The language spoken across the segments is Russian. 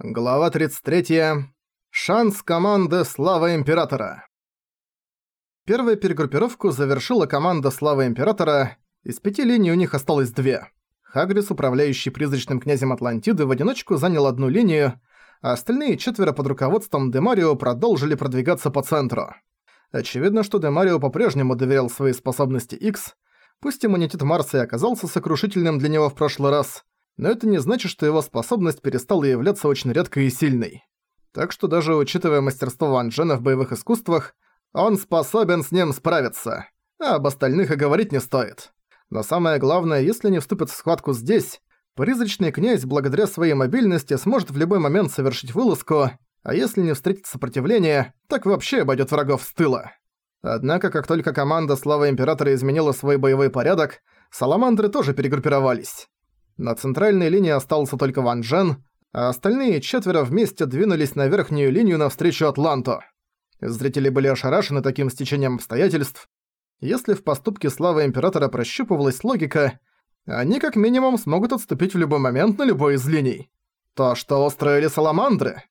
Глава 33. Шанс команды Слава Императора. Первую перегруппировку завершила команда Слава Императора. Из пяти линий у них осталось две. Хагрис, управляющий призрачным князем Атлантиды, в одиночку занял одну линию, а остальные четверо под руководством Демарио продолжили продвигаться по центру. Очевидно, что Демарио по-прежнему доверял свои способности X, пусть иммунитет Марса и оказался сокрушительным для него в прошлый раз, но это не значит, что его способность перестала являться очень редкой и сильной. Так что даже учитывая мастерство Ван Джена в боевых искусствах, он способен с ним справиться, а об остальных и говорить не стоит. Но самое главное, если не вступит в схватку здесь, призрачный князь благодаря своей мобильности сможет в любой момент совершить вылазку, а если не встретит сопротивления, так вообще обойдет врагов с тыла. Однако, как только команда Слава Императора изменила свой боевой порядок, Саламандры тоже перегруппировались. На центральной линии остался только Ван Джен, а остальные четверо вместе двинулись на верхнюю линию навстречу Атланту. Зрители были ошарашены таким стечением обстоятельств. Если в поступке славы Императора прощупывалась логика, они как минимум смогут отступить в любой момент на любой из линий. То, что устроили Саламандры.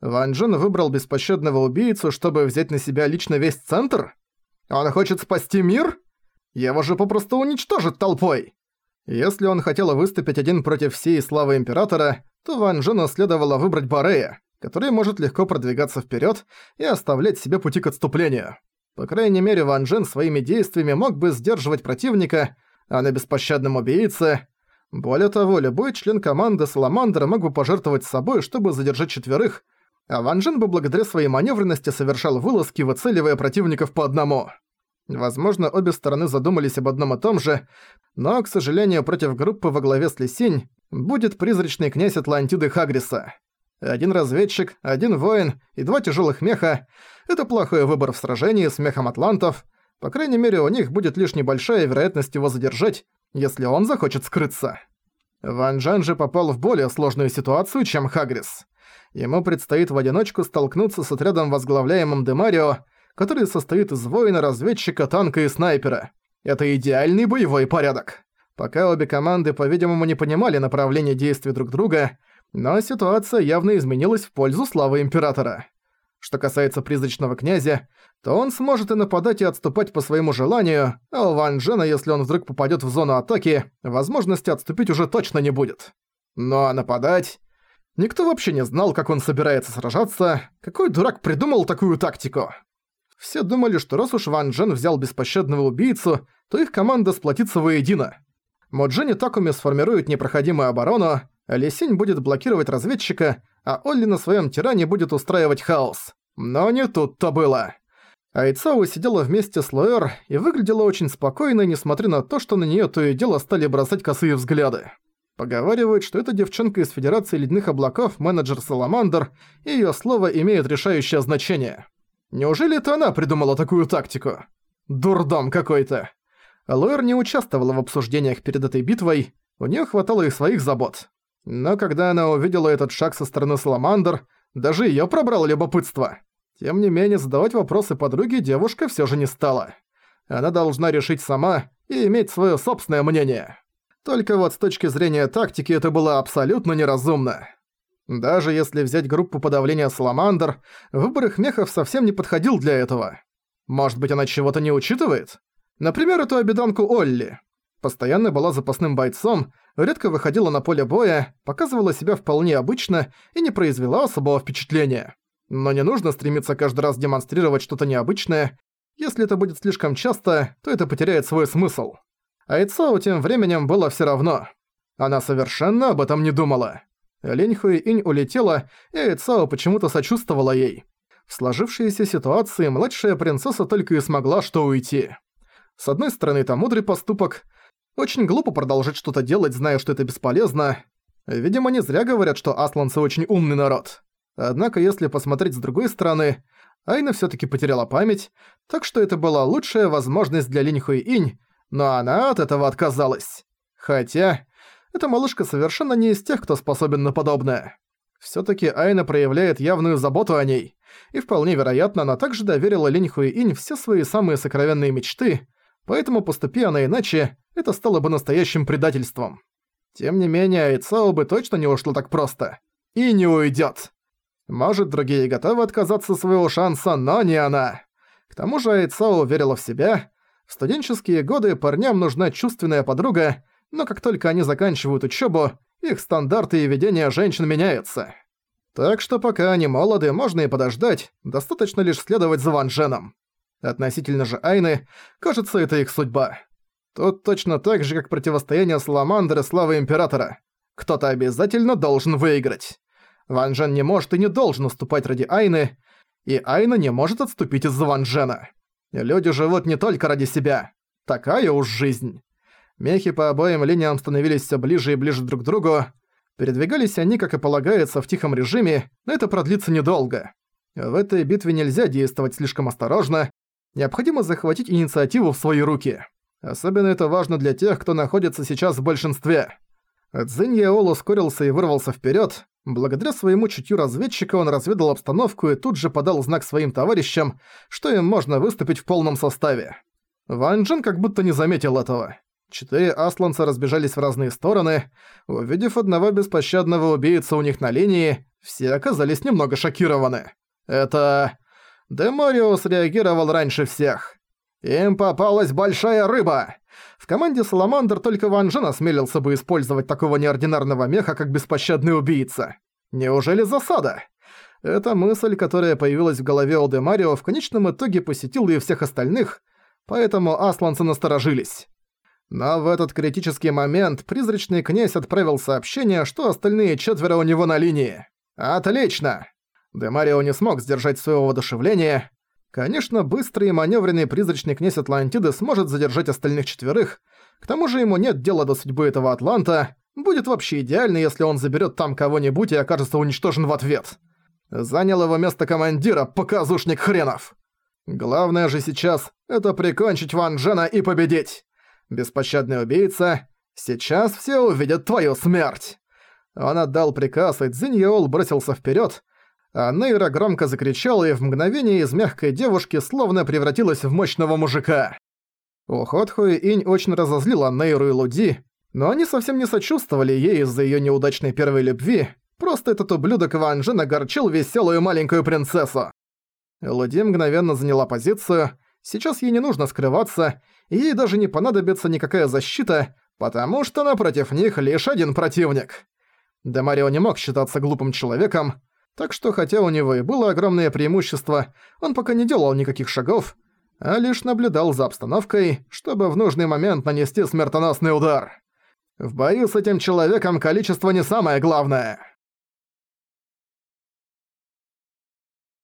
Ван Джен выбрал беспощадного убийцу, чтобы взять на себя лично весь центр? Он хочет спасти мир? Его же попросту уничтожат толпой. Если он хотел выступить один против всей славы Императора, то Ван Джену следовало выбрать Барея, который может легко продвигаться вперед и оставлять себе пути к отступлению. По крайней мере, Ван Джен своими действиями мог бы сдерживать противника, а на беспощадном убийце... Более того, любой член команды Саламандра мог бы пожертвовать собой, чтобы задержать четверых, а Ван Джен бы благодаря своей маневренности совершал вылазки, выцеливая противников по одному. Возможно, обе стороны задумались об одном и том же, но, к сожалению, против группы во главе с Лисинь будет призрачный князь Атлантиды Хагриса. Один разведчик, один воин и два тяжелых меха – это плохой выбор в сражении с мехом атлантов. По крайней мере, у них будет лишь небольшая вероятность его задержать, если он захочет скрыться. Ван Джен же попал в более сложную ситуацию, чем Хагрис. Ему предстоит в одиночку столкнуться с отрядом, возглавляемым Демарио, который состоит из воина, разведчика, танка и снайпера. Это идеальный боевой порядок. Пока обе команды, по-видимому, не понимали направление действий друг друга, но ситуация явно изменилась в пользу славы Императора. Что касается призрачного князя, то он сможет и нападать, и отступать по своему желанию, а у Ван Джена, если он вдруг попадет в зону атаки, возможности отступить уже точно не будет. Но а нападать... Никто вообще не знал, как он собирается сражаться, какой дурак придумал такую тактику. Все думали, что раз уж Ван Джен взял беспощадного убийцу, то их команда сплотится воедино. Моджини Такуми сформирует непроходимую оборону, Лисинь будет блокировать разведчика, а Олли на своем тиране будет устраивать хаос. Но не тут-то было. Айцао сидела вместе с Луэр и выглядела очень спокойно, несмотря на то, что на нее то и дело стали бросать косые взгляды. Поговаривают, что эта девчонка из Федерации Ледяных Облаков, менеджер Саламандр, и её слово имеет решающее значение. Неужели это она придумала такую тактику? Дурдом какой-то. Лоэр не участвовала в обсуждениях перед этой битвой, у неё хватало и своих забот. Но когда она увидела этот шаг со стороны Саламандр, даже её пробрало любопытство. Тем не менее, задавать вопросы подруге девушка всё же не стала. Она должна решить сама и иметь своё собственное мнение. Только вот с точки зрения тактики это было абсолютно неразумно. Даже если взять группу подавления Саламандр, выбор их мехов совсем не подходил для этого. Может быть, она чего-то не учитывает? Например, эту обеданку Олли. Постоянно была запасным бойцом, редко выходила на поле боя, показывала себя вполне обычно и не произвела особого впечатления. Но не нужно стремиться каждый раз демонстрировать что-то необычное. Если это будет слишком часто, то это потеряет свой смысл. А Ицао тем временем было всё равно. Она совершенно об этом не думала. Лень Хуи-инь улетела, и Айцао почему-то сочувствовала ей. В сложившейся ситуации младшая принцесса только и смогла что уйти. С одной стороны, это мудрый поступок. Очень глупо продолжать что-то делать, зная, что это бесполезно. Видимо, не зря говорят, что асланцы очень умный народ. Однако, если посмотреть с другой стороны, Айна всё-таки потеряла память, так что это была лучшая возможность для Линь Хуи-инь, но она от этого отказалась. Хотя, эта малышка совершенно не из тех, кто способен на подобное. Всё-таки Айна проявляет явную заботу о ней, и вполне вероятно, она также доверила Линь Хуи-инь все свои самые сокровенные мечты, поэтому поступи она иначе, это стало бы настоящим предательством. Тем не менее, Айцао бы точно не ушло так просто. и не уйдет. Может, другие готовы отказаться своего шанса, но не она. К тому же Айцао верила в себя. В студенческие годы парням нужна чувственная подруга, но как только они заканчивают учебу, их стандарты и ведение женщин меняются. Так что пока они молоды, можно и подождать, достаточно лишь следовать за Ван Дженом. Относительно же Айны, кажется, это их судьба. Тут точно так же, как противостояние Саламандры славы Императора. Кто-то обязательно должен выиграть. Ван Джен не может и не должен уступать ради Айны, и Айна не может отступить из-за Ван Джена. Люди живут не только ради себя. Такая уж жизнь. Мехи по обоим линиям становились все ближе и ближе друг к другу. Передвигались они, как и полагается, в тихом режиме, но это продлится недолго. В этой битве нельзя действовать слишком осторожно, необходимо захватить инициативу в свои руки. Особенно это важно для тех, кто находится сейчас в большинстве. Цзинь Яол ускорился и вырвался вперед. Благодаря своему чутью разведчика он разведал обстановку и тут же подал знак своим товарищам, что им можно выступить в полном составе. Ван Джен как будто не заметил этого. Четыре асланца разбежались в разные стороны. Увидев одного беспощадного убийцу у них на линии, все оказались немного шокированы. Это... Демориус реагировал раньше всех. Им попалась большая рыба! В команде Саламандр только Ван Джен осмелился бы использовать такого неординарного меха, как беспощадный убийца. Неужели засада? Эта мысль, которая появилась в голове у Демарио, в конечном итоге посетила и всех остальных, поэтому асланцы насторожились. Но в этот критический момент призрачный князь отправил сообщение, что остальные четверо у него на линии. «Отлично!» Демарио не смог сдержать своего воодушевления. Конечно, быстрый и маневренный призрачный князь Атлантиды сможет задержать остальных четверых. К тому же ему нет дела до судьбы этого Атланта. Будет вообще идеально, если он заберет там кого-нибудь и окажется уничтожен в ответ. Занял его место командира, показушник хренов. Главное же сейчас — это прикончить Ван Джена и победить. Беспощадный убийца, сейчас все увидят твою смерть!» Он отдал приказ, и Цзиньяол бросился вперед, а Нейра громко закричала и в мгновение из мягкой девушки словно превратилась в мощного мужика. Уход Хуи-Инь очень разозлила Нейру и Луди, но они совсем не сочувствовали ей из-за её неудачной первой любви, просто этот ублюдок Ван Джен огорчил веселую маленькую принцессу. Луди мгновенно заняла позицию, сейчас ей не нужно скрываться, и ей даже не понадобится никакая защита, потому что напротив них лишь один противник. Демарио не мог считаться глупым человеком, так что хотя у него и было огромное преимущество, он пока не делал никаких шагов, а лишь наблюдал за обстановкой, чтобы в нужный момент нанести смертоносный удар. В бою с этим человеком количество не самое главное.